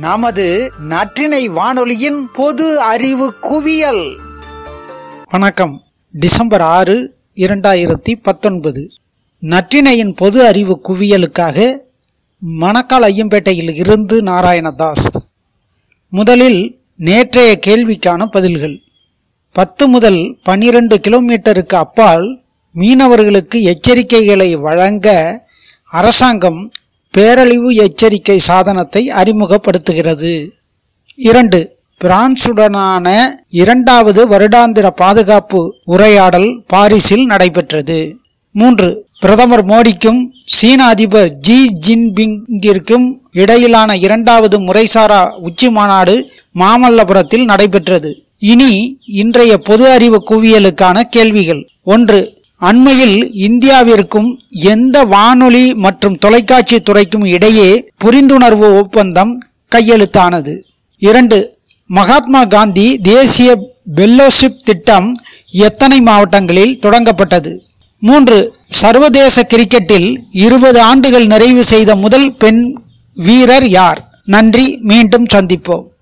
நமது நற்றினை வானொலியின் பொது அறிவு குவியல். வணக்கம். டிசம்பர் ஆறு இரண்டாயிரத்தி பத்தொன்பது. நற்றினையின் பொது அறிவு குவியலுக்காக மணக்கால் ஐயம்பேட்டையில் இருந்து நாராயணதாஸ். முதலில் நேற்றைய கேள்விக்கான பதில்கள். பத்து முதல் பனிரெண்டு கிலோமீட்டருக்கு அப்பால் மீனவர்களுக்கு எச்சரிக்கைகளை வழங்க அரசாங்கம் பேரழிவு எச்சரிக்கை சாதனத்தை அறிமுகப்படுத்துகிறது. இரண்டு பிரான்சுடனான இரண்டாவது வருடாந்திர பாதுகாப்பு உரையாடல் பாரிஸில் நடைபெற்றது. மூன்று பிரதமர் மோடிக்கும் சீன அதிபர் ஜி ஜின்பிங்கிற்கும் இடையிலான இரண்டாவது முறைசாரா உச்சி மாநாடு மாமல்லபுரத்தில் நடைபெற்றது. இனி இன்றைய பொது அறிவு குவியலுக்கான கேள்விகள். ஒன்று அண்மையில் இந்தியாவிற்கும் எந்த வானொலி மற்றும் தொலைக்காட்சி துறைக்கும் இடையே புரிந்துணர்வு ஒப்பந்தம் கையெழுத்தானது. இரண்டு மகாத்மா காந்தி தேசிய பெல்லோஷிப் திட்டம் எத்தனை மாவட்டங்களில் தொடங்கப்பட்டது? மூன்று சர்வதேச கிரிக்கெட்டில் இருபது ஆண்டுகள் நிறைவு செய்த முதல் பெண் வீரர் யார்? நன்றி மீண்டும் சந்திப்போம்.